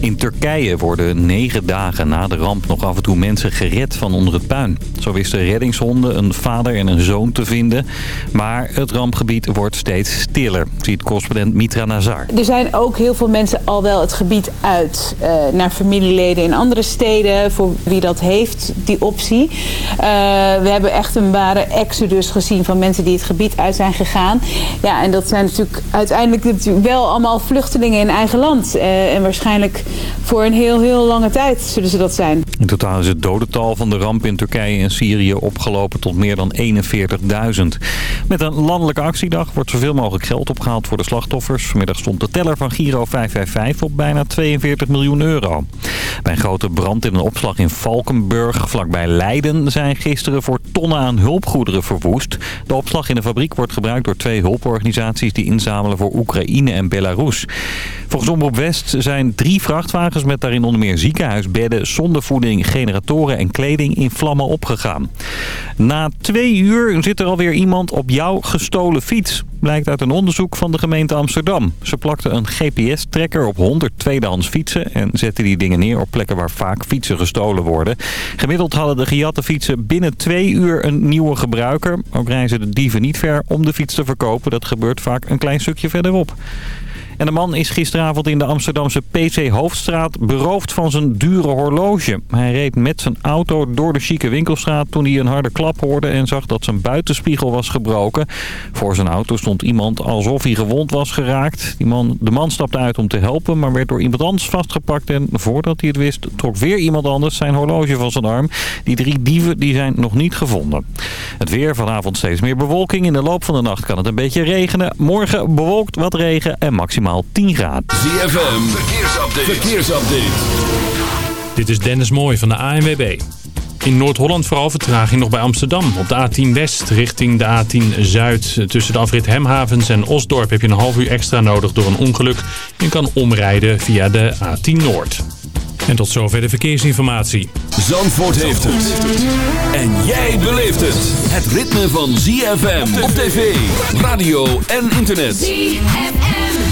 In Turkije worden negen dagen na de ramp nog af en toe mensen gered van onder het puin. Zo wisten reddingshonden een vader en een zoon te vinden. Maar het rampgebied wordt steeds stiller, ziet correspondent Mitra Nazar. Er zijn ook heel veel mensen al wel het gebied uit uh, naar familieleden in andere steden. Voor wie dat heeft, die optie. Uh, we hebben echt een ware exodus gezien van mensen die het gebied uit zijn gegaan. Ja, en dat zijn natuurlijk uiteindelijk natuurlijk wel allemaal vluchtelingen in eigen land. Uh, en waarschijnlijk voor een heel, heel lange tijd zullen ze dat zijn. In totaal is het dodental van de ramp in Turkije en Syrië opgelopen tot meer dan 41.000. Met een landelijke actiedag wordt zoveel mogelijk geld opgehaald voor de slachtoffers. Vanmiddag stond de teller van Giro 555 op bijna 42 miljoen euro. Bij een grote brand in een opslag in Valkenburg, vlakbij Leiden, zijn gisteren voor tonnen aan hulpgoederen verwoest. De opslag in de fabriek wordt gebruikt door twee hulporganisaties die inzamelen voor Oekraïne en Belarus. Volgens Omroep West zijn drie vrachtwagens met daarin onder meer ziekenhuisbedden, zondevoeding, generatoren en kleding in vlammen opgegaan. Na twee uur zit er alweer iemand op jouw gestolen fiets. Blijkt uit een onderzoek van de gemeente Amsterdam. Ze plakten een GPS-trekker op 100 tweedehands fietsen... en zetten die dingen neer op plekken waar vaak fietsen gestolen worden. Gemiddeld hadden de gejatte fietsen binnen twee uur een nieuwe gebruiker. Ook reizen de dieven niet ver om de fiets te verkopen. Dat gebeurt vaak een klein stukje verderop. En de man is gisteravond in de Amsterdamse PC Hoofdstraat beroofd van zijn dure horloge. Hij reed met zijn auto door de chique winkelstraat toen hij een harde klap hoorde en zag dat zijn buitenspiegel was gebroken. Voor zijn auto stond iemand alsof hij gewond was geraakt. Die man, de man stapte uit om te helpen, maar werd door iemand anders vastgepakt. En voordat hij het wist, trok weer iemand anders zijn horloge van zijn arm. Die drie dieven die zijn nog niet gevonden. Het weer vanavond steeds meer bewolking. In de loop van de nacht kan het een beetje regenen. Morgen bewolkt wat regen en maximaal 10 graden. ZFM, verkeersupdate. verkeersupdate. Dit is Dennis Mooij van de ANWB. In Noord-Holland vooral vertraging nog bij Amsterdam. Op de A10 West richting de A10 Zuid. Tussen de afrit Hemhavens en Osdorp heb je een half uur extra nodig door een ongeluk. Je kan omrijden via de A10 Noord. En tot zover de verkeersinformatie. Zandvoort heeft het. En jij beleeft het. Het ritme van ZFM op tv, radio en internet. ZFM.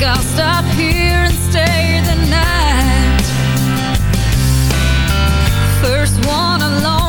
I'll stop here and stay the night. First one alone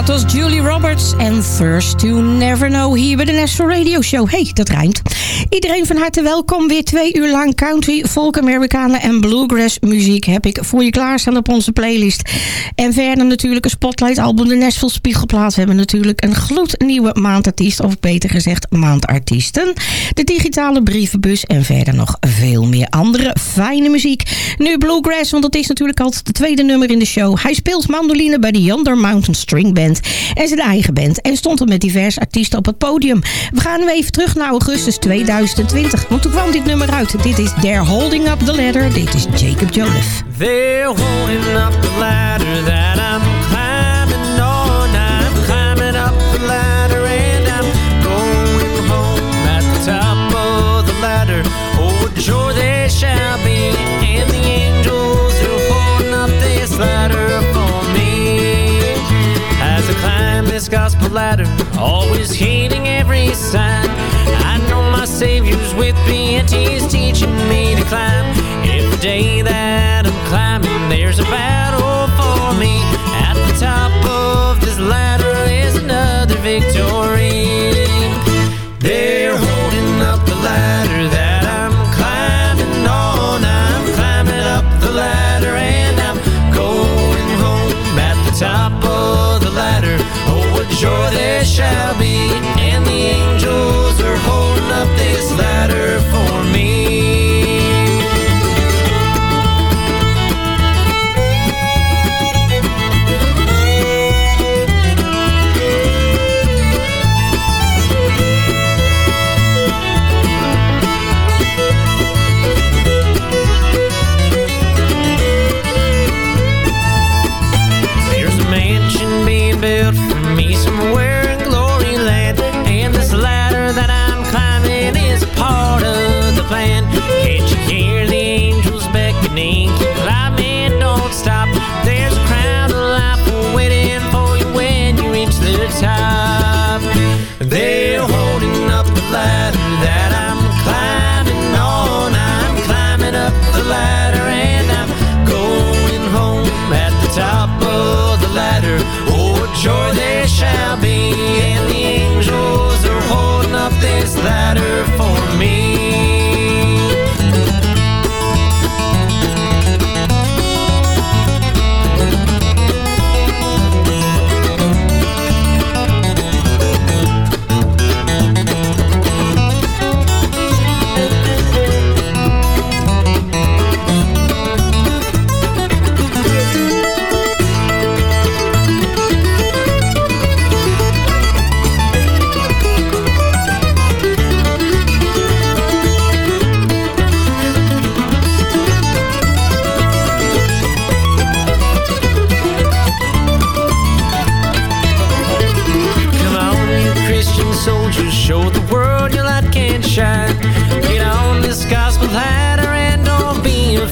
Dat was Julie Roberts en Thirst to Never Know hier bij de National Radio Show. hey, dat rijmt. Iedereen van harte welkom. Weer twee uur lang country, folk, Amerikanen en bluegrass muziek heb ik voor je klaarstaan op onze playlist. En verder natuurlijk een spotlight album, de Nashville Spiegelplaat. We hebben natuurlijk een gloednieuwe maandartiest, of beter gezegd maandartiesten. De digitale brievenbus en verder nog veel meer andere fijne muziek. Nu bluegrass, want dat is natuurlijk altijd de tweede nummer in de show. Hij speelt mandoline bij de Yonder Mountain String Band en zijn eigen band. En stond er met diverse artiesten op het podium. We gaan nu even terug naar augustus 2020. Want toen kwam dit nummer uit. Dit is They're Holding Up the Ladder. Dit is Jacob Joseph. They're holding up the ladder that gospel ladder, always hitting every sign. I know my Savior's with me and He's teaching me to climb. Every day that I'm climbing, there's a battle for me. At the top of this ladder is another victory. sure there shall be.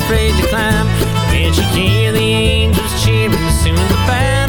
Afraid to climb. Can't you hear the angels cheering? Soon the battle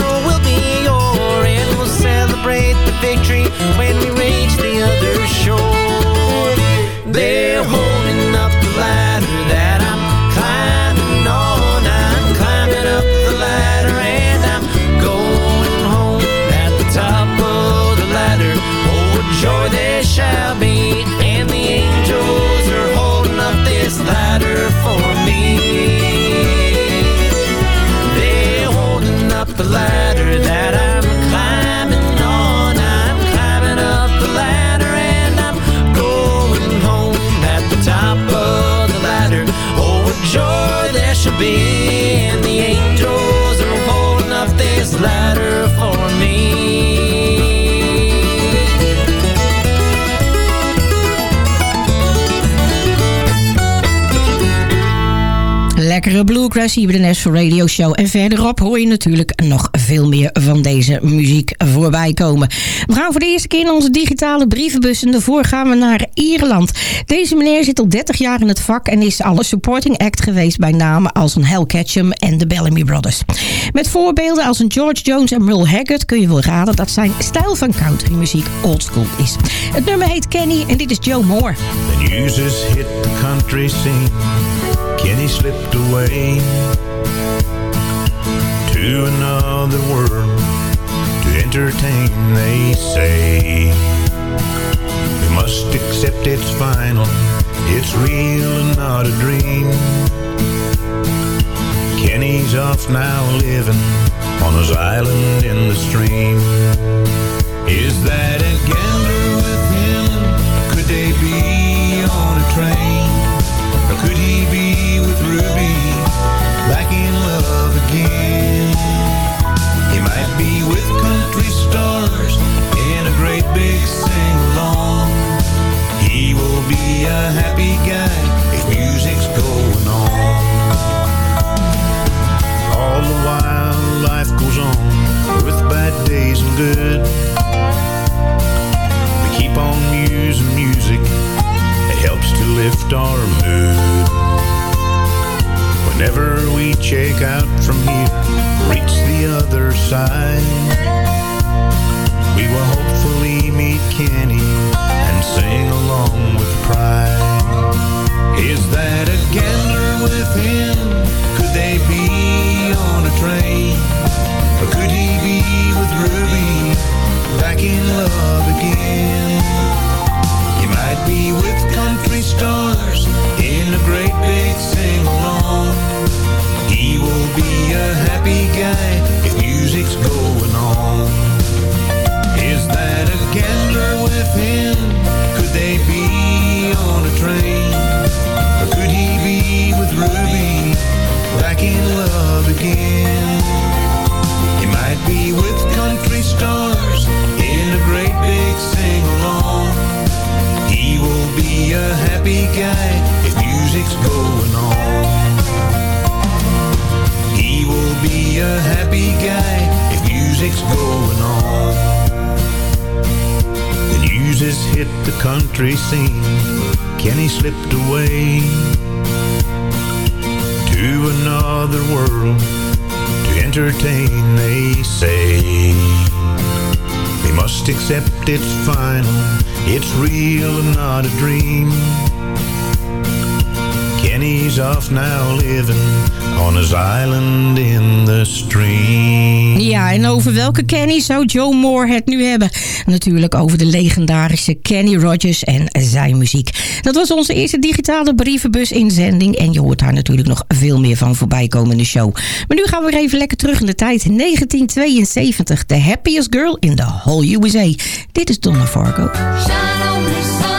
Lekkere bluegrass hier bij de National Radio Show. En verderop hoor je natuurlijk nog veel meer van deze muziek voorbij komen. We gaan voor de eerste keer in onze digitale brievenbus. En daarvoor gaan we naar Ierland. Deze meneer zit al 30 jaar in het vak en is al een supporting act geweest bij namen als een Hal Ketchum en de Bellamy Brothers. Met voorbeelden als een George Jones en Merle Haggard kun je wel raden dat zijn stijl van countrymuziek oldschool is. Het nummer heet Kenny en dit is Joe Moore. The users hit the country scene. Kenny slipped away to another world, to entertain, they say. We must accept it's final, it's real and not a dream. Kenny's off now living on his island in the stream. Is that to another world to entertain, they say. We must accept it's final, it's real and not a dream. Kenny's off now living on his island in the stream. Ja, en over welke Kenny zou Joe Moore het nu hebben? Natuurlijk over de legendarische Kenny Rogers en zijn muziek. Dat was onze eerste digitale brievenbus-inzending. En je hoort daar natuurlijk nog veel meer van voorbij komen in de show. Maar nu gaan we weer even lekker terug in de tijd. 1972, The Happiest Girl in the Whole USA. Dit is Donna Fargo. Shine on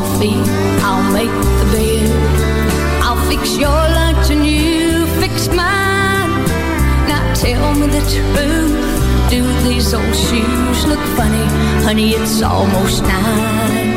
Coffee, I'll make the bed. I'll fix your lunch and you fix mine. Now tell me the truth. Do these old shoes look funny? Honey, it's almost nine.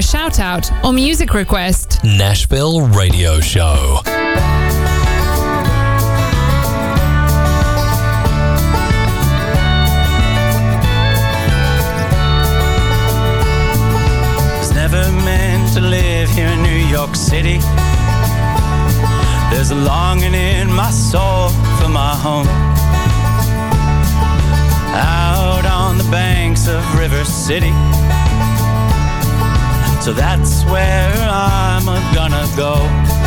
A shout out or music request. Nashville Radio Show. was never meant to live here in New York City. There's a longing in my soul for my home. Out on the banks of River City. So that's where I'm gonna go.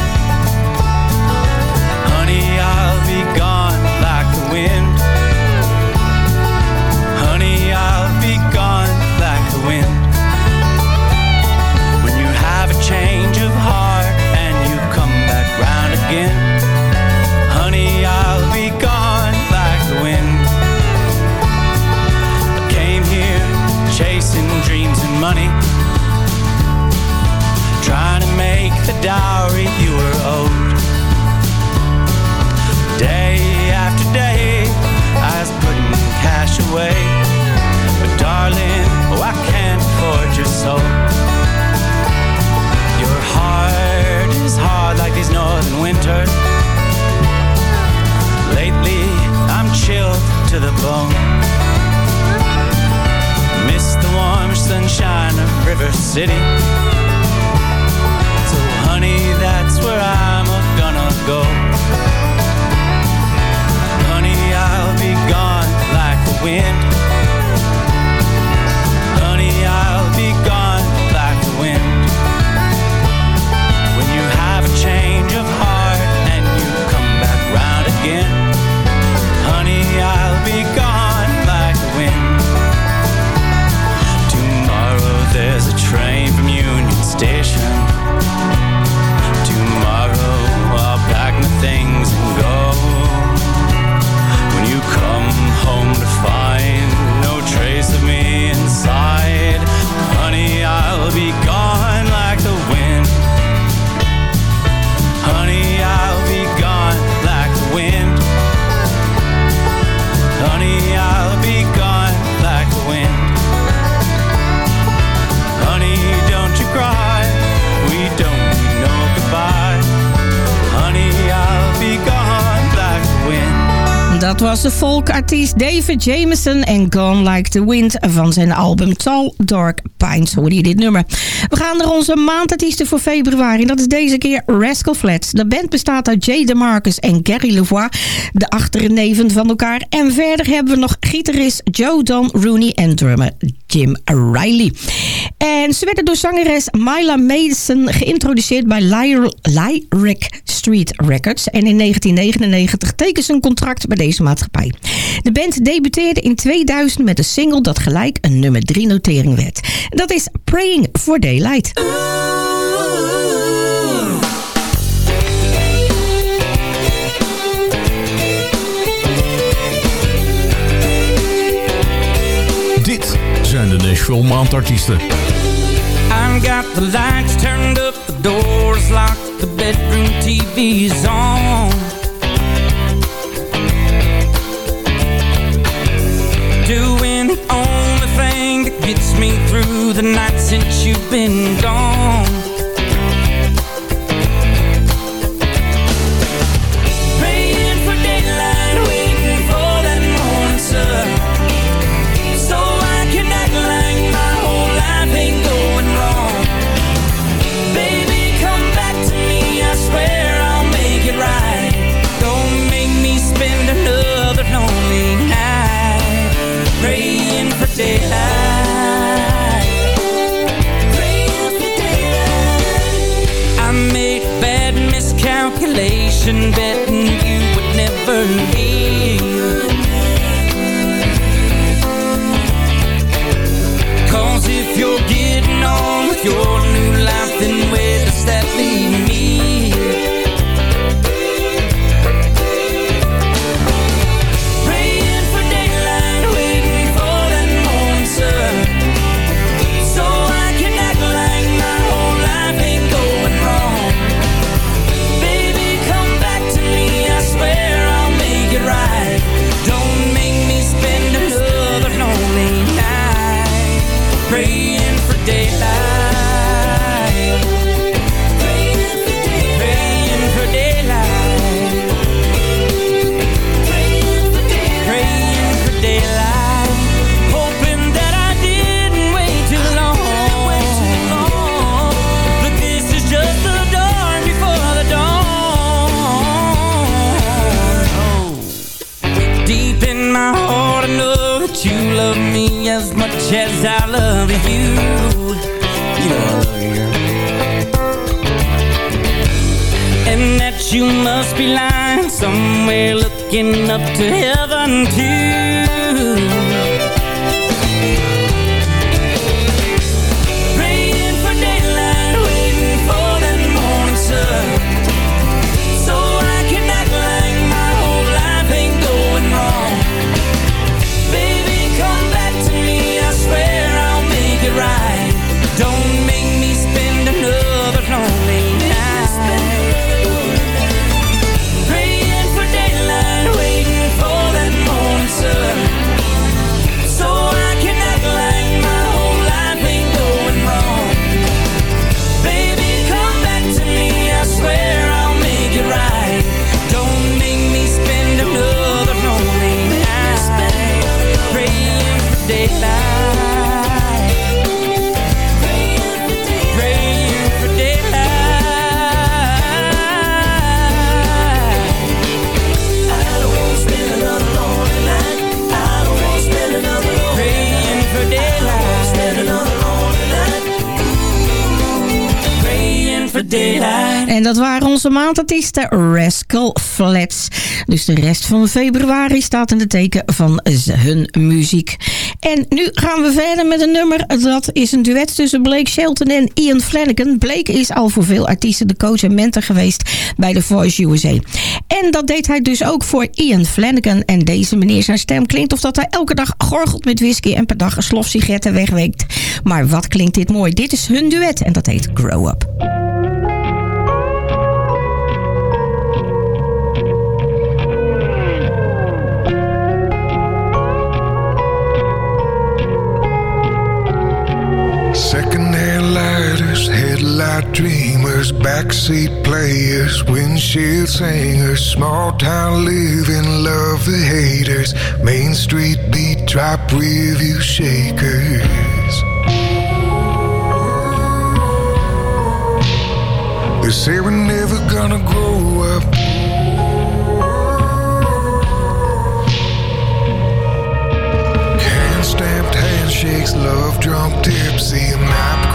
Dat was de folkartiest David Jameson en Gone Like the Wind van zijn album Tall Dark Pines. Hoorde je dit nummer? We gaan naar onze maandartiesten voor februari. Dat is deze keer Rascal Flats. De band bestaat uit Jay DeMarcus en Gary Levoix, de achterneven van elkaar. En verder hebben we nog gitarist Joe Don Rooney en drummer Jim Riley. En ze werden door zangeres Myla Mason geïntroduceerd bij Lyr- Lyric Street Records. En in 1999 tekende ze een contract bij deze maatschappij. De band debuteerde in 2000 met een single dat gelijk een nummer 3 notering werd. Dat is Praying for Daylight. Dit zijn de Nashville Maandartiesten. I've got the lights turned up, the doors locked, the bedroom TV's on. The night since you've been gone. Miscalculation, betting you would never leave. Dat waren onze maandartiesten Rascal Flats. Dus de rest van februari staat in de teken van hun muziek. En nu gaan we verder met een nummer. Dat is een duet tussen Blake Shelton en Ian Flanagan. Blake is al voor veel artiesten de coach en mentor geweest bij The Voice USA. En dat deed hij dus ook voor Ian Flanagan. En deze meneer zijn stem klinkt of dat hij elke dag gorgelt met whisky... en per dag een slof sigaretten wegweekt. Maar wat klinkt dit mooi. Dit is hun duet en dat heet Grow Up. Dreamers, backseat players, windshield singers, small-town living, love the haters, Main Street beat, drop review shakers. They say we're never gonna grow up. Hand-stamped handshakes, love drunk tipsy, map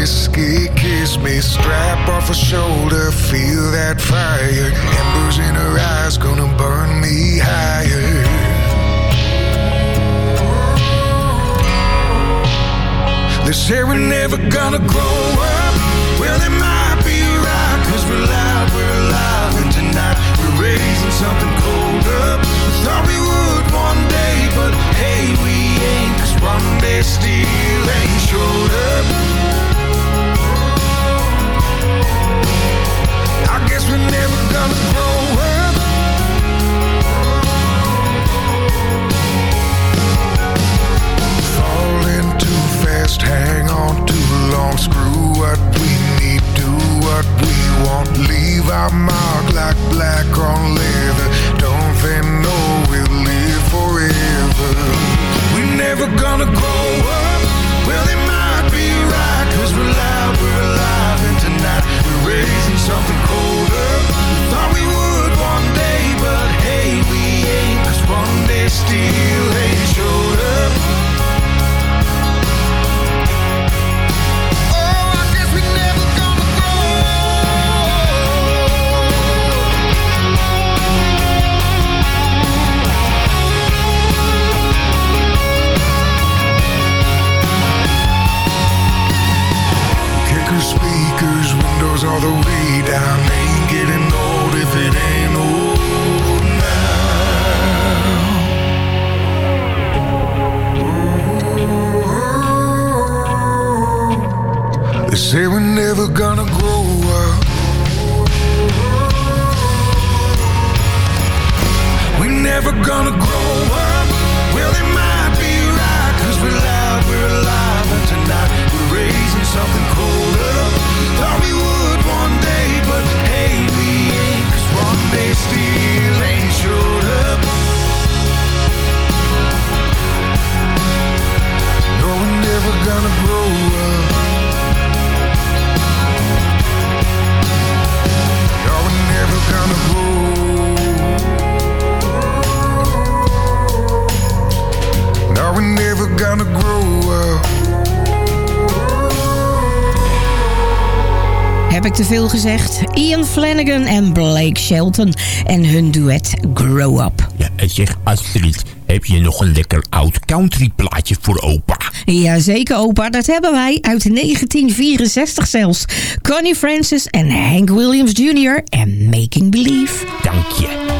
whiskey. Kiss me, strap off a shoulder, feel that fire. Embers in her eyes, gonna burn me higher. They say we're never gonna grow up. Well, they might be right, cause we're loud, we're alive. And tonight we're raising something cold up. Thought we would one day, but hey, we ain't. Cause one day still ain't showed up. Don't leave our mark like black on leather Don't they know we'll live forever? We're never gonna grow up. Well, they might be right, cause we're loud, we're alive. And tonight we're raising something colder. Thought we would one day, but hey, we ain't. Cause one day still ain't showed up. The way down. Ain't getting old if it ain't old now. They say we're never gonna grow up. We're never gonna veel gezegd? Ian Flanagan en Blake Shelton en hun duet Grow Up. Ja, en zeg Astrid, heb je nog een lekker oud country plaatje voor opa? Jazeker opa, dat hebben wij uit 1964 zelfs. Connie Francis en Hank Williams Jr. en Making Believe. Dank je.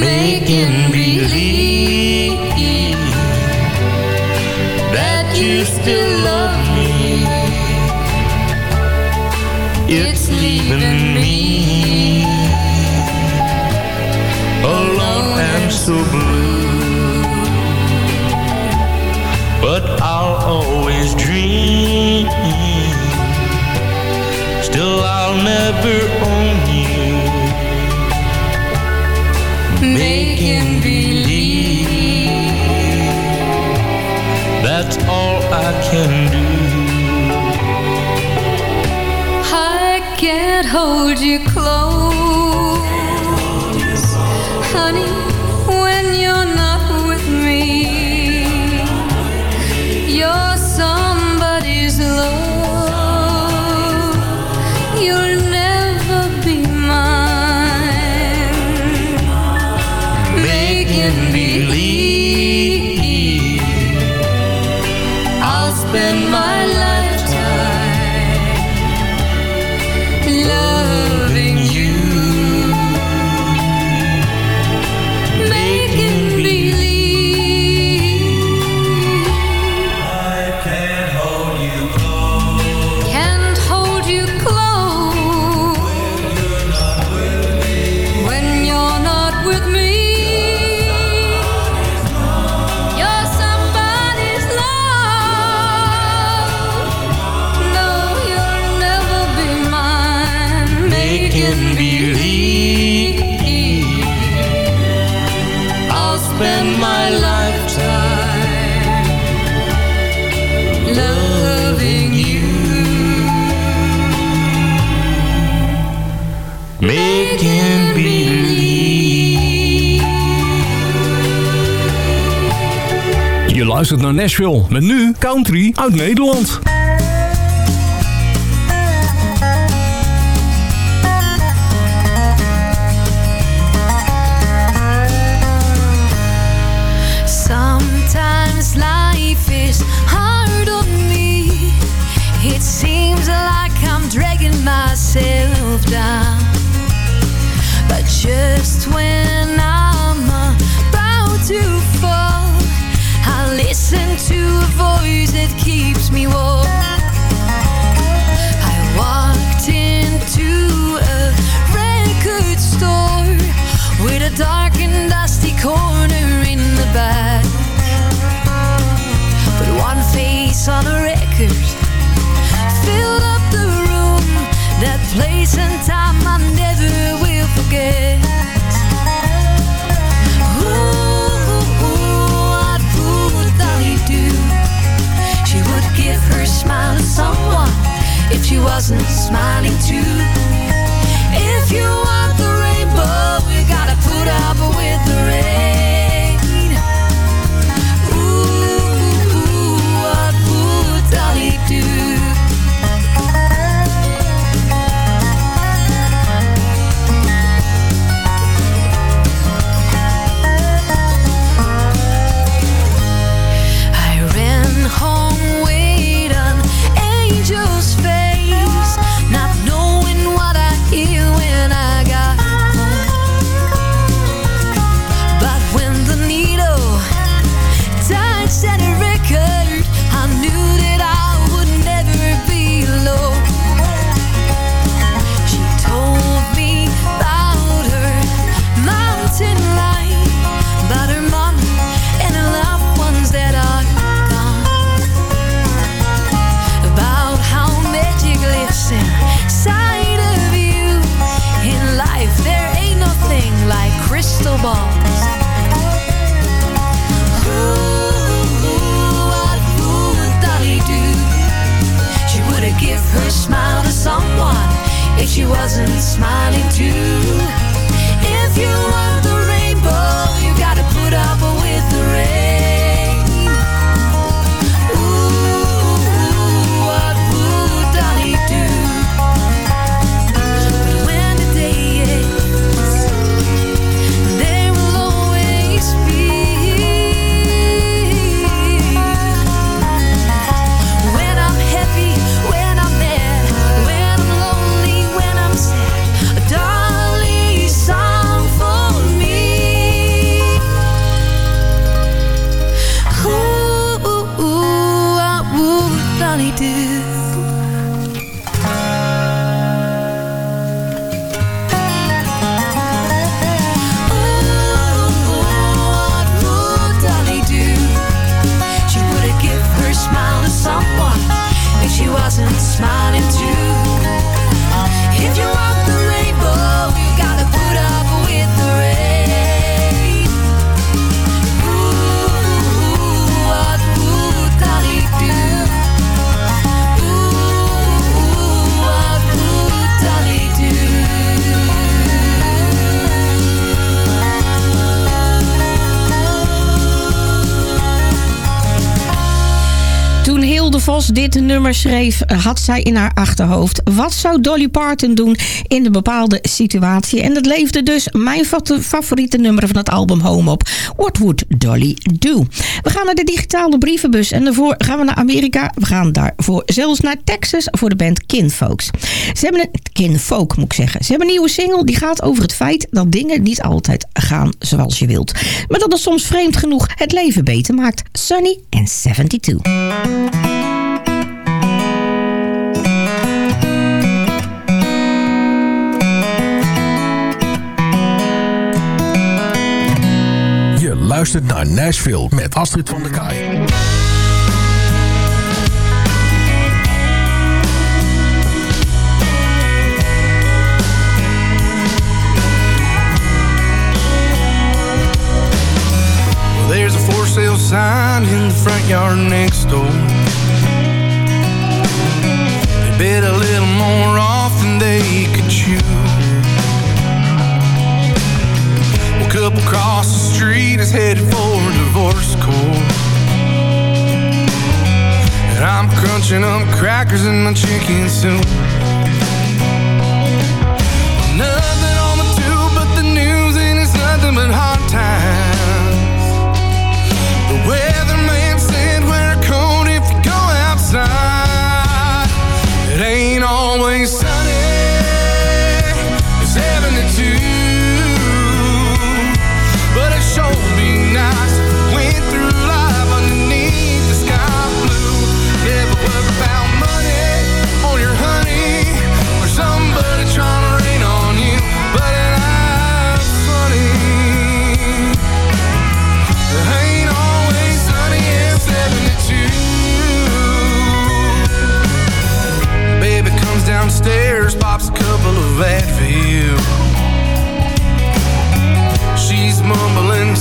making still love me. It's leaving me alone and so blue. But I'll always dream. Still, I'll never own you making believe I can do. I can't hold you close, honey, Nashville. Met nu country uit Nederland. Sometimes life is hard on me. It seems like I'm dragging myself down. But just when to a voice that keeps me warm. Wasn't smiling too. If you she wasn't smiling too. Dit nummer schreef, had zij in haar achterhoofd... wat zou Dolly Parton doen in een bepaalde situatie? En dat leefde dus mijn fa- favoriete nummer van het album Home op. What Would Dolly Do? We gaan naar de digitale brievenbus en daarvoor gaan we naar Amerika. We gaan daarvoor zelfs naar Texas voor de band Kinfolks. Ze hebben een... Kinfolk moet ik zeggen. Ze hebben een nieuwe single die gaat over het feit dat dingen niet altijd gaan zoals je wilt. Maar dat het soms vreemd genoeg het leven beter maakt. Sunny and 72. Luistert naar Nashville met Astrid van der Kaai. There's a for sale sign in the front yard next door. They bid a little more off than they could chew. Well, couple across the street is headed for divorce court. And I'm crunching up crackers in my chicken soup.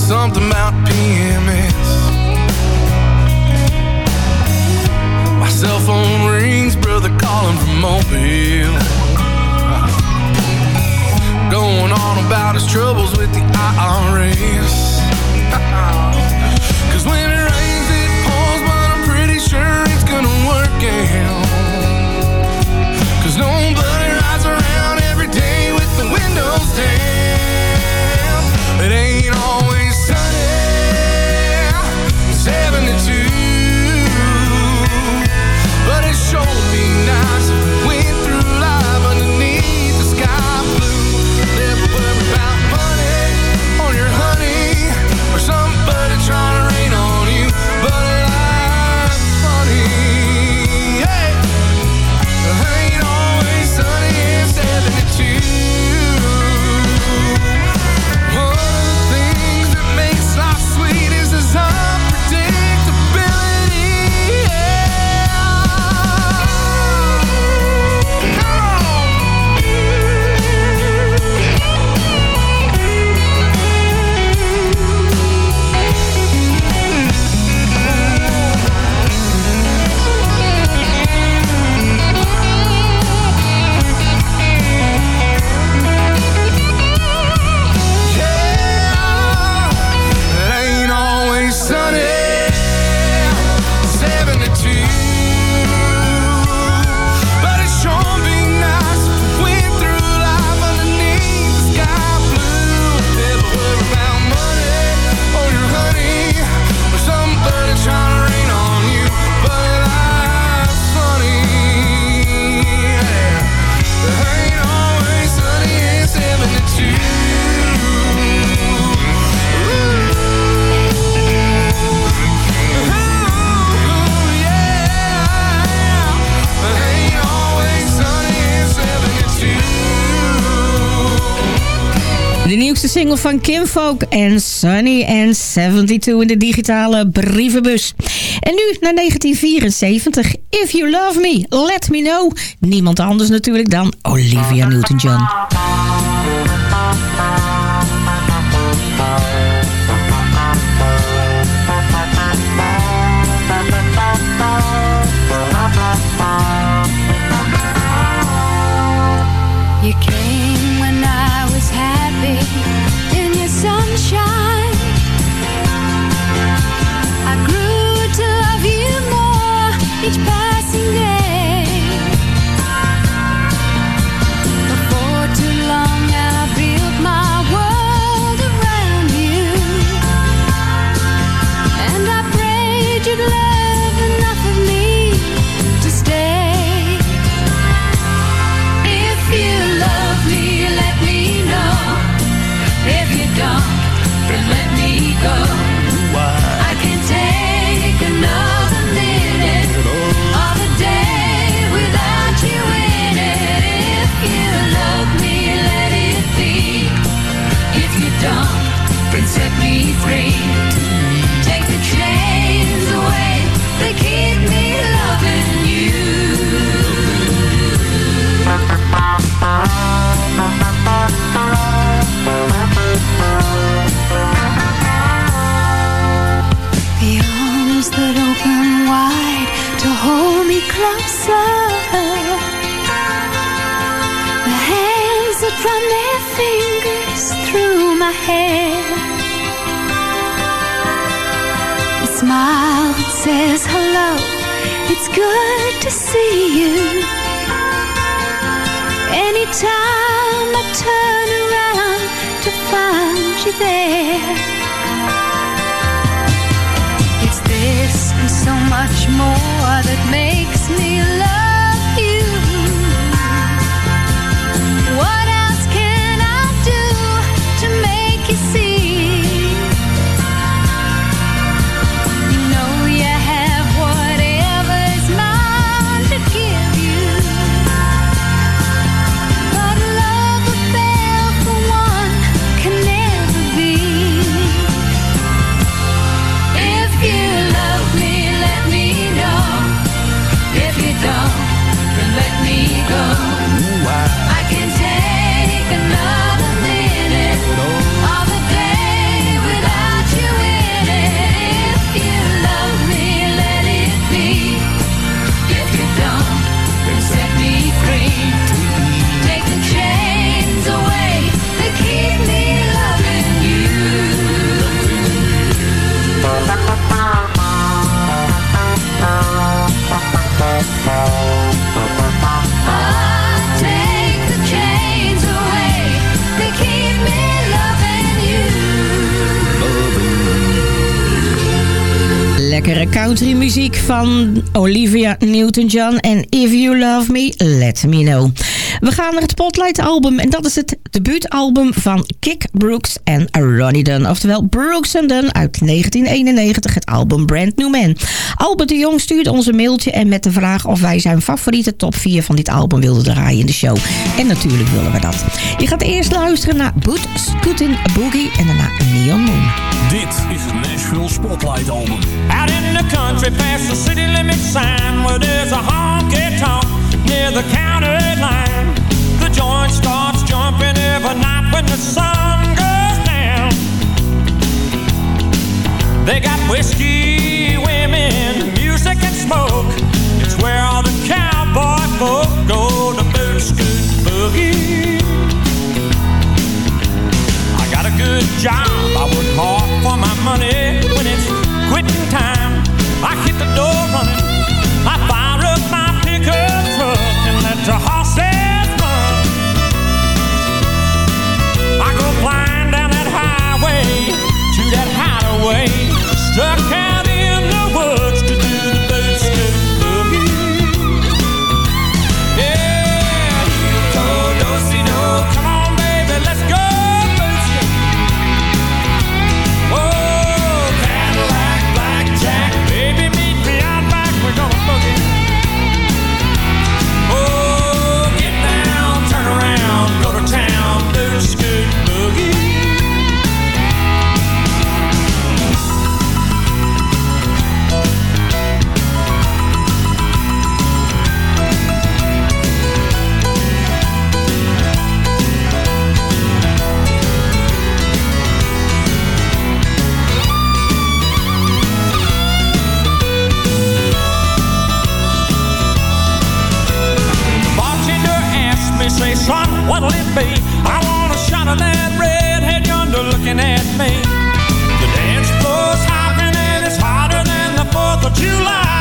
Something about PMS. My cell phone rings, brother calling from Mobile. Going on about his troubles with the IRS. Cause when van Kim Folk en Sunny and 72 in de digitale brievenbus. En nu naar 1974. If You Love Me, Let Me Know. Niemand anders natuurlijk dan Olivia Newton-John. Smile that says hello. It's good to see you. Anytime I turn around to find you there. It's this and so much more that makes me love Lekkere country muziek van Olivia Newton-John en If You Love Me, Let Me Know. We gaan naar het Spotlight album en dat is het debuutalbum van Kick Brooks en Ronnie Dunn. Oftewel Brooks Dunn uit 1991, het album Brand New Man. Albert de Jong stuurde ons een mailtje en met de vraag of wij zijn favoriete top 4 van dit album wilden draaien in de show. En natuurlijk willen we dat. Je gaat eerst luisteren naar Boot Scootin' Boogie en daarna Neon Moon. Dit is het Nashville Spotlight album. Out in the country past the city limit sign where there's a honky tonk the county line. The joint starts jumping every night when the sun goes down. They got whiskey, women, music and smoke. It's where all the cowboy folk go to boot scoot boogie. I got a good job, I work hard for my money. When it's quitting time, I hit the door running. I fire up my pickup Struck. stuck what'll it be? I want a shot of that redhead yonder looking at me. The dance floor's hopping and it's hotter than the 4th of July.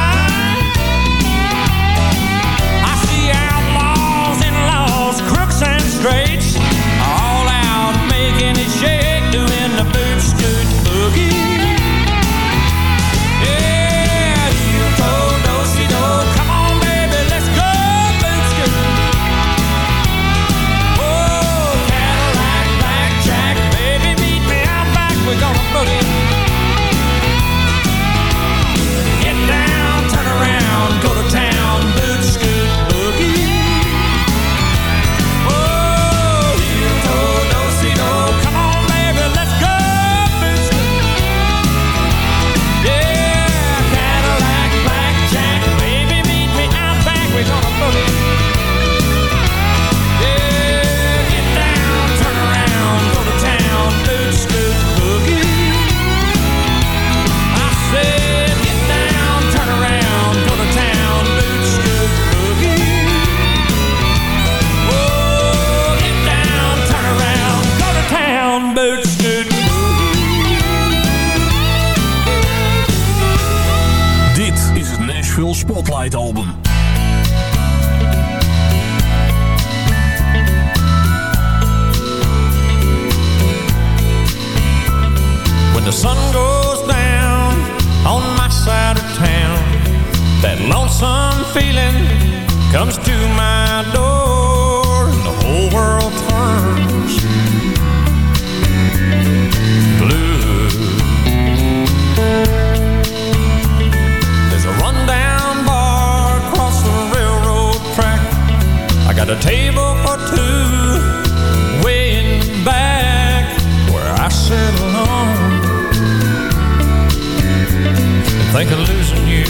year.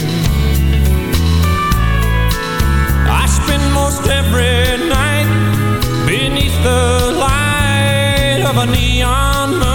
I spend most every night beneath the light of a neon moon.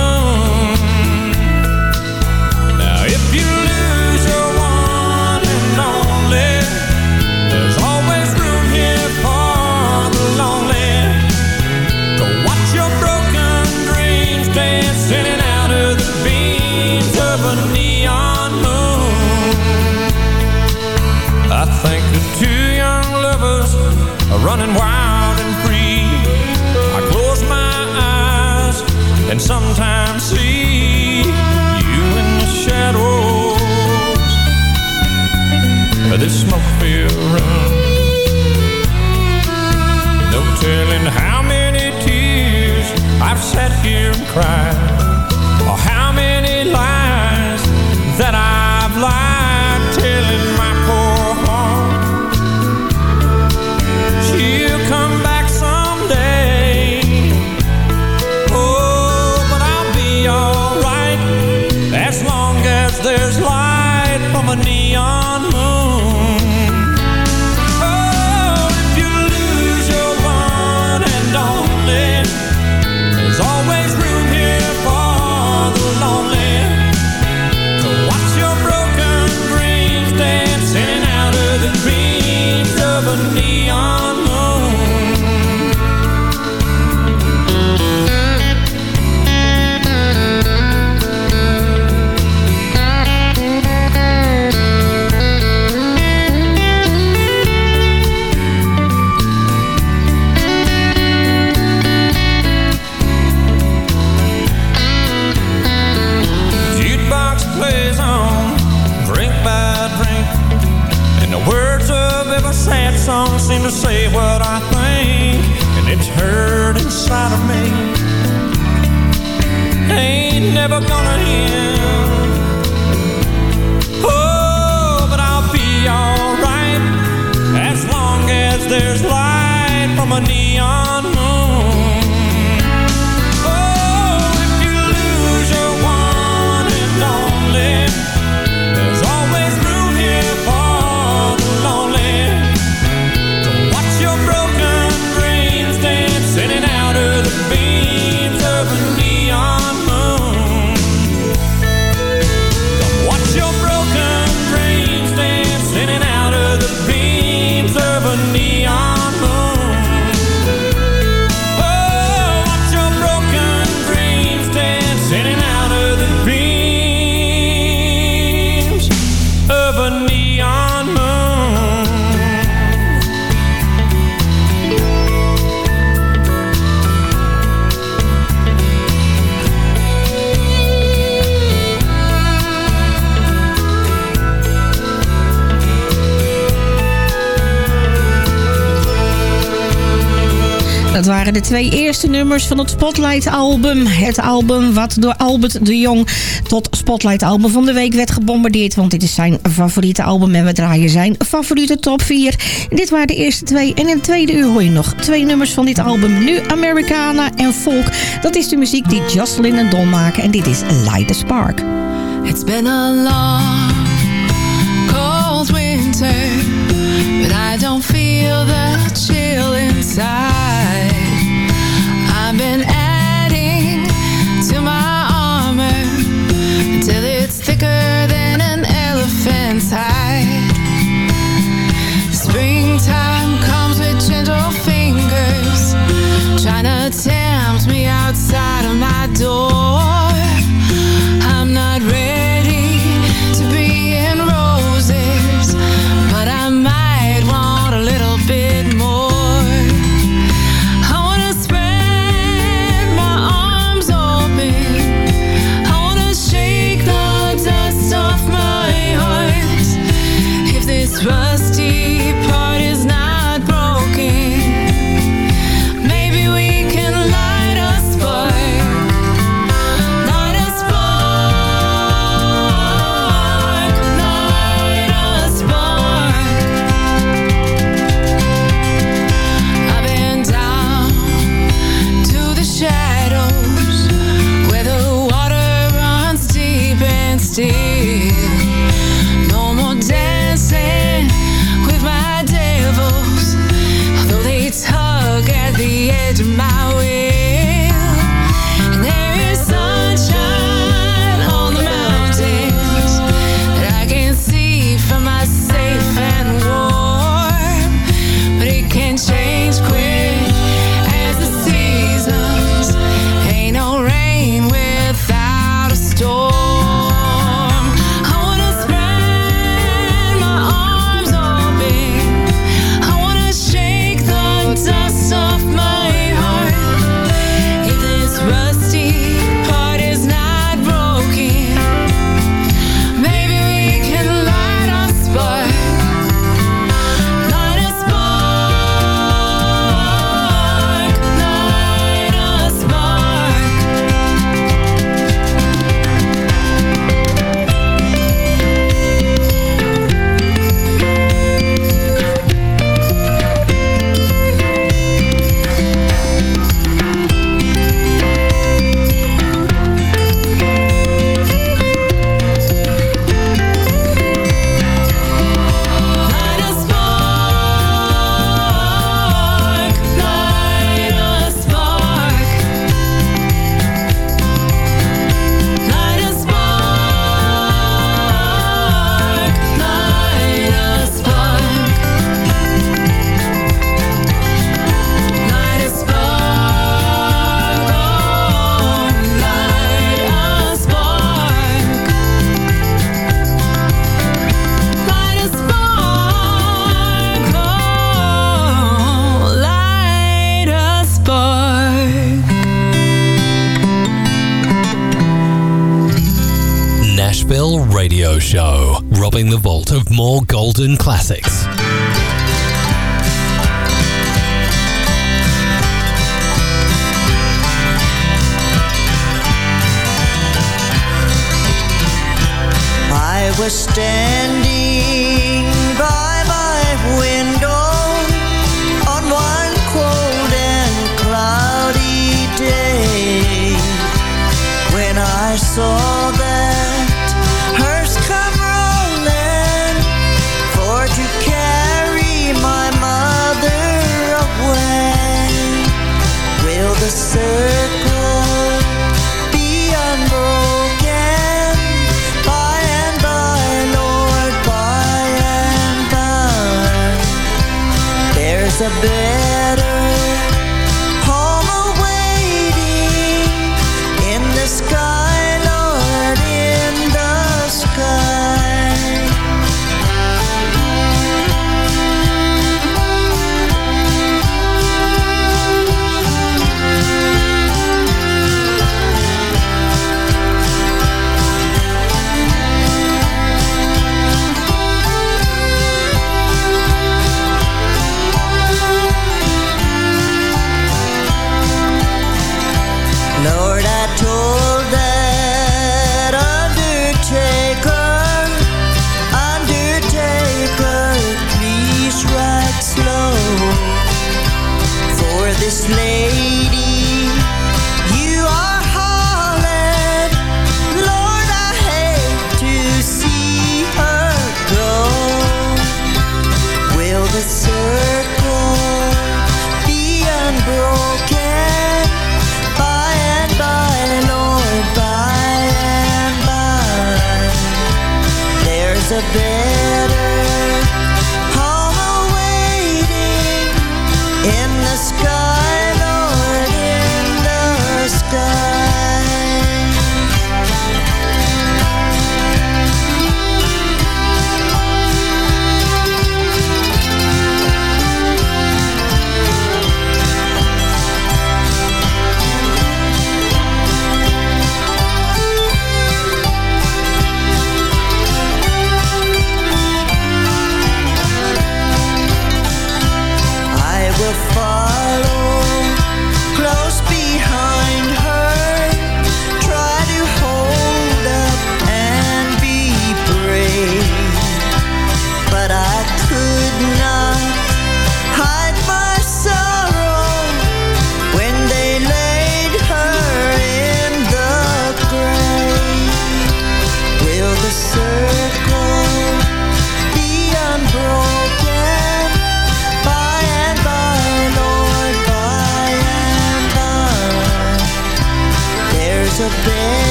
this smoke-filled eh. room. No telling how many tears I've sat here and cried. never gonna de twee eerste nummers van het Spotlight-album. Het album wat door Albert de Jong tot Spotlight-album van de week werd gebombardeerd. Want dit is zijn favoriete album en we draaien zijn favoriete top 4. Dit waren de eerste twee. En in het tweede uur hoor je nog twee nummers van dit album. Nu Americana en Folk. Dat is de muziek die Jocelyn en Don maken. En dit is Light the Spark. It's been a long Golden Classic. bed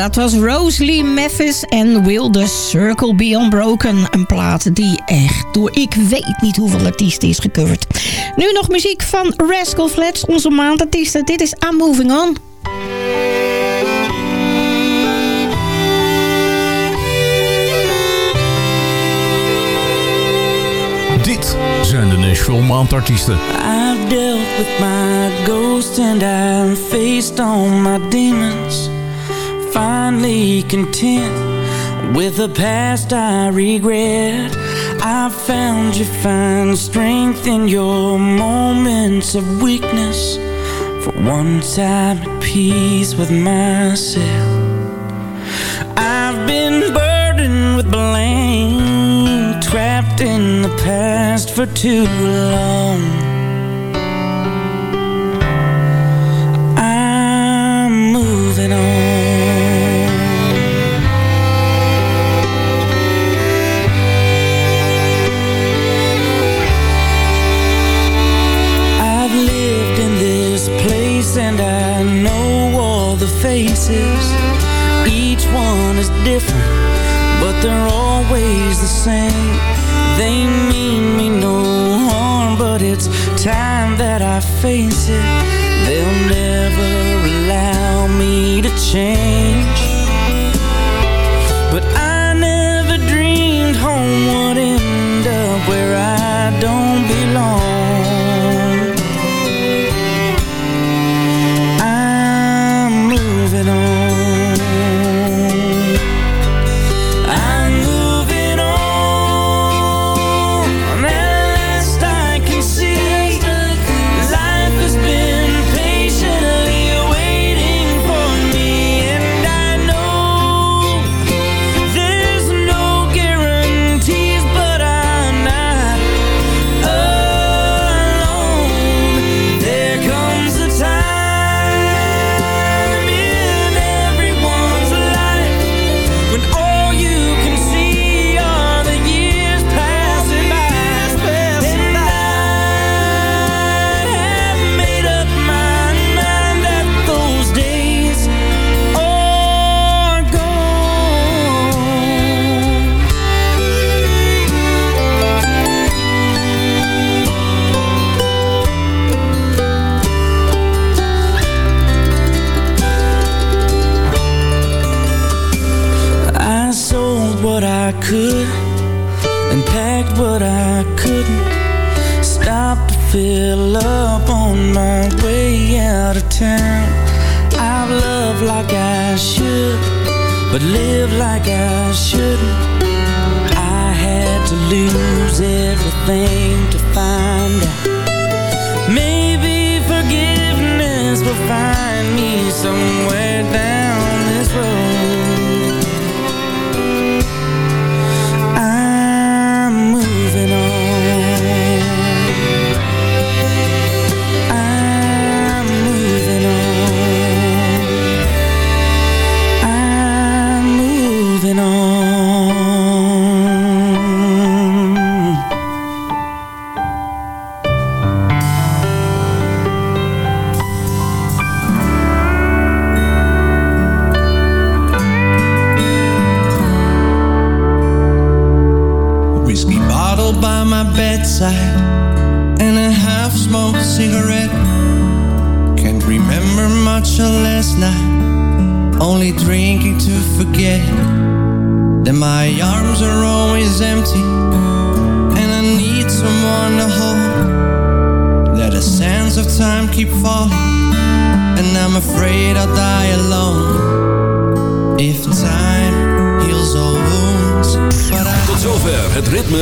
Dat was Rosalie Memphis en Will the Circle Be Unbroken. Een plaat die echt door ik weet niet hoeveel artiesten is gecoverd. Nu nog muziek van Rascal Flats, onze maandartiesten. Dit is I'm Moving On. Dit zijn de Nashville Maandartiesten. I've dealt with my ghost and I've faced all my demons. Finally content with the past I regret. I found you find strength in your moments of weakness. For once I'm at peace with myself. I've been burdened with blame, trapped in the past for too long. Faces. Each one is different, but they're always the same. They mean me no harm, but it's time that I face it. They'll never allow me to change. but live like I shouldn't. I had to lose everything to find out. Maybe forgiveness will find me somewhere down.